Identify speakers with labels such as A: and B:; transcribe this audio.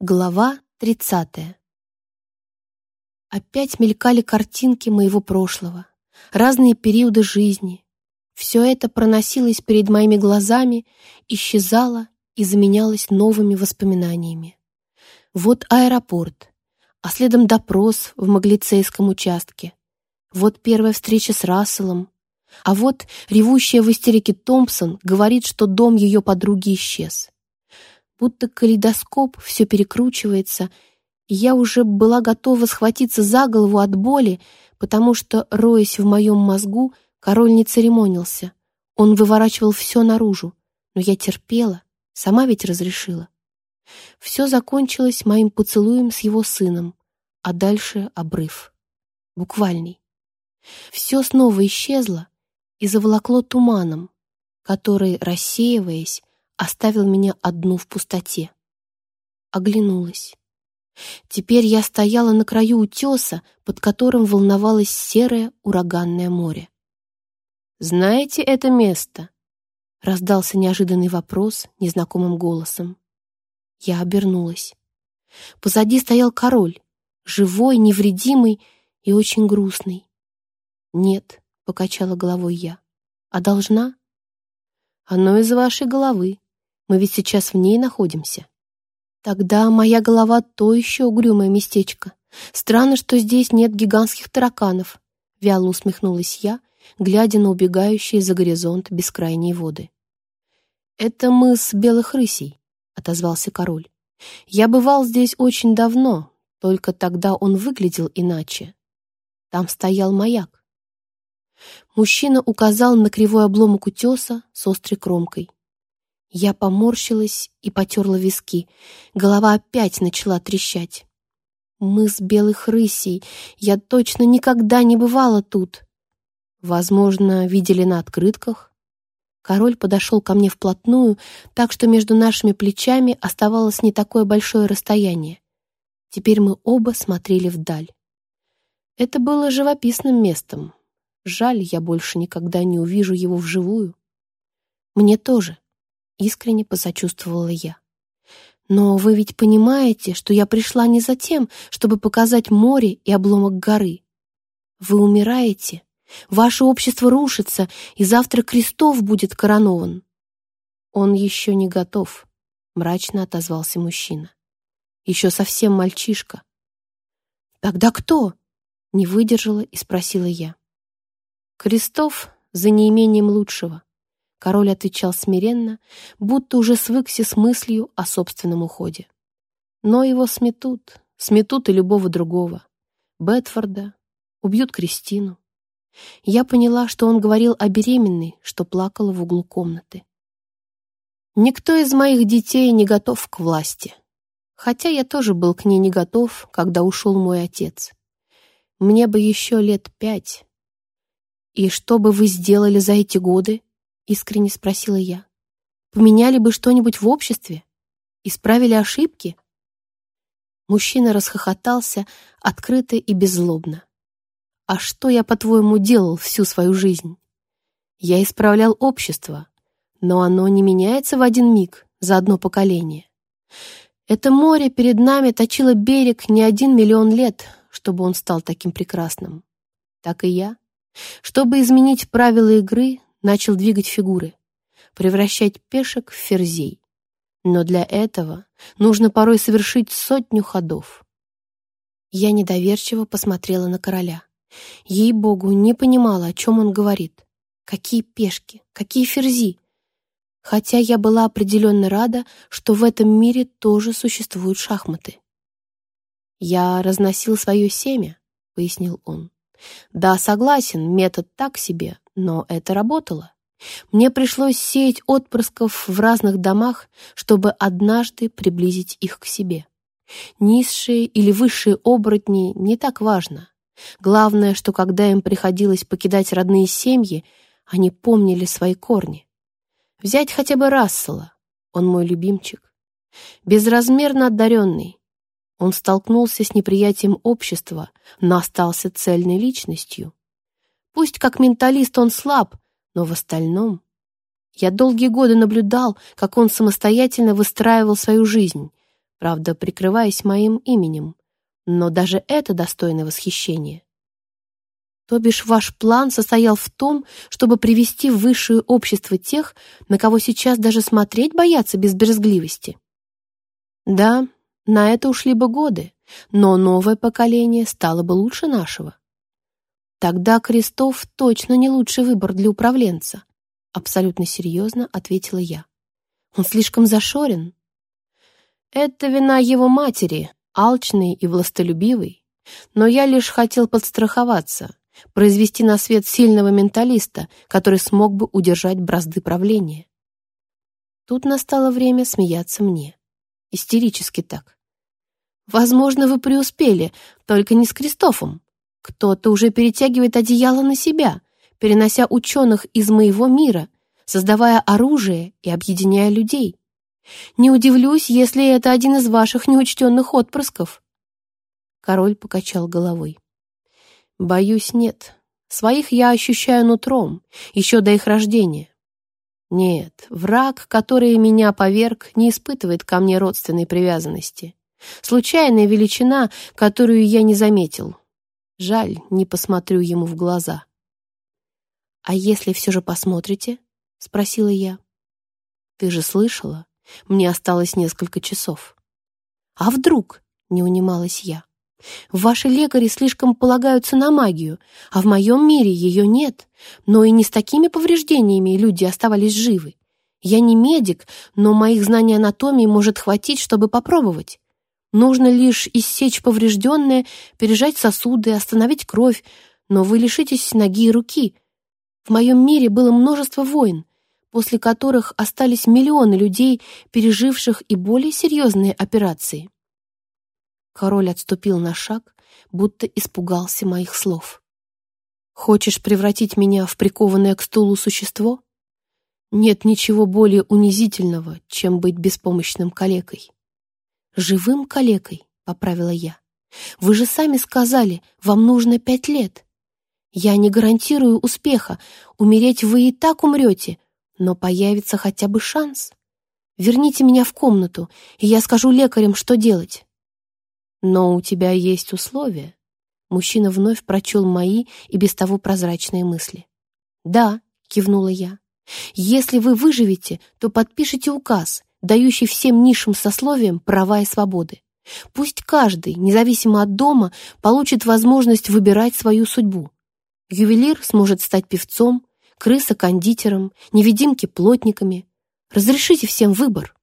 A: Глава 30. Опять мелькали картинки моего прошлого, разные периоды жизни. Все это проносилось перед моими глазами, исчезало и заменялось новыми воспоминаниями. Вот аэропорт, а следом допрос в Маглицейском участке. Вот первая встреча с Расселом, а вот ревущая в истерике Томпсон говорит, что дом ее подруги исчез будто калейдоскоп, все перекручивается, и я уже была готова схватиться за голову от боли, потому что, роясь в моем мозгу, король не церемонился. Он выворачивал все наружу, но я терпела, сама ведь разрешила. Все закончилось моим поцелуем с его сыном, а дальше обрыв. Буквальный. Все снова исчезло и заволокло туманом, который, рассеиваясь, оставил меня одну в пустоте. Оглянулась. Теперь я стояла на краю утеса, под которым волновалось серое ураганное море. «Знаете это место?» — раздался неожиданный вопрос незнакомым голосом. Я обернулась. Позади стоял король, живой, невредимый и очень грустный. «Нет», — покачала головой я, — «а должна?» «Оно из вашей головы», мы ведь сейчас в ней находимся. Тогда моя голова то еще угрюмое местечко. Странно, что здесь нет гигантских тараканов. Вяло усмехнулась я, глядя на убегающие за горизонт бескрайние воды. «Это мыс Белых Рысей», — отозвался король. «Я бывал здесь очень давно, только тогда он выглядел иначе. Там стоял маяк». Мужчина указал на кривой обломок утеса с острой кромкой. Я поморщилась и потерла виски. Голова опять начала трещать. Мы с белых рысей. Я точно никогда не бывала тут. Возможно, видели на открытках. Король подошел ко мне вплотную, так что между нашими плечами оставалось не такое большое расстояние. Теперь мы оба смотрели вдаль. Это было живописным местом. Жаль, я больше никогда не увижу его вживую. Мне тоже. Искренне посочувствовала я. Но вы ведь понимаете, что я пришла не за тем, чтобы показать море и обломок горы. Вы умираете, ваше общество рушится, и завтра Крестов будет коронован. Он еще не готов, мрачно отозвался мужчина. Еще совсем мальчишка. Тогда кто? Не выдержала и спросила я. Крестов за неимением лучшего. Король отвечал смиренно, будто уже свыкся с мыслью о собственном уходе. Но его сметут, сметут и любого другого. Бетфорда, убьют Кристину. Я поняла, что он говорил о беременной, что плакала в углу комнаты. Никто из моих детей не готов к власти. Хотя я тоже был к ней не готов, когда ушел мой отец. Мне бы еще лет пять. И что бы вы сделали за эти годы? — искренне спросила я. «Поменяли бы что-нибудь в обществе? Исправили ошибки?» Мужчина расхохотался открыто и беззлобно. «А что я, по-твоему, делал всю свою жизнь? Я исправлял общество, но оно не меняется в один миг, за одно поколение. Это море перед нами точило берег не один миллион лет, чтобы он стал таким прекрасным. Так и я. Чтобы изменить правила игры, начал двигать фигуры, превращать пешек в ферзей. Но для этого нужно порой совершить сотню ходов. Я недоверчиво посмотрела на короля. Ей-богу, не понимала, о чем он говорит. Какие пешки, какие ферзи. Хотя я была определенно рада, что в этом мире тоже существуют шахматы. «Я разносил свое семя», — пояснил он. «Да, согласен, метод так себе, но это работало. Мне пришлось сеять отпрысков в разных домах, чтобы однажды приблизить их к себе. Низшие или высшие оборотни не так важно. Главное, что когда им приходилось покидать родные семьи, они помнили свои корни. Взять хотя бы Рассела, он мой любимчик. Безразмерно одаренный. Он столкнулся с неприятием общества, но остался цельной личностью. Пусть как менталист он слаб, но в остальном... Я долгие годы наблюдал, как он самостоятельно выстраивал свою жизнь, правда, прикрываясь моим именем, но даже это достойно восхищения. То бишь ваш план состоял в том, чтобы привести в высшее общество тех, на кого сейчас даже смотреть боятся без брезгливости. Да, на это ушли бы годы, но новое поколение стало бы лучше нашего. Тогда Крестов точно не лучший выбор для управленца, абсолютно серьезно ответила я. Он слишком зашорен. Это вина его матери, алчный и властолюбивый. Но я лишь хотел подстраховаться, произвести на свет сильного менталиста, который смог бы удержать бразды правления. Тут настало время смеяться мне. Истерически так. Возможно, вы преуспели, только не с Кристофом. Кто-то уже перетягивает одеяло на себя, перенося ученых из моего мира, создавая оружие и объединяя людей. Не удивлюсь, если это один из ваших неучтенных отпрысков. Король покачал головой. Боюсь, нет. Своих я ощущаю нутром, еще до их рождения. Нет, враг, который меня поверг, не испытывает ко мне родственной привязанности. Случайная величина, которую я не заметил. Жаль, не посмотрю ему в глаза. «А если все же посмотрите?» — спросила я. «Ты же слышала? Мне осталось несколько часов». «А вдруг?» — не унималась я. Ваши лекари слишком полагаются на магию, а в моем мире ее нет. Но и не с такими повреждениями люди оставались живы. Я не медик, но моих знаний анатомии может хватить, чтобы попробовать. Нужно лишь иссечь поврежденное, пережать сосуды, остановить кровь, но вы лишитесь ноги и руки. В моем мире было множество войн, после которых остались миллионы людей, переживших и более серьезные операции. Король отступил на шаг, будто испугался моих слов. «Хочешь превратить меня в прикованное к стулу существо? Нет ничего более унизительного, чем быть беспомощным калекой». «Живым калекой», — поправила я. «Вы же сами сказали, вам нужно пять лет. Я не гарантирую успеха, умереть вы и так умрете, но появится хотя бы шанс. Верните меня в комнату, и я скажу лекарям, что делать». «Но у тебя есть условия». Мужчина вновь прочел мои и без того прозрачные мысли. «Да», — кивнула я. «Если вы выживете, то подпишите указ, дающий всем низшим сословиям права и свободы. Пусть каждый, независимо от дома, получит возможность выбирать свою судьбу. Ювелир сможет стать певцом, крыса — кондитером, невидимки — плотниками. Разрешите всем выбор».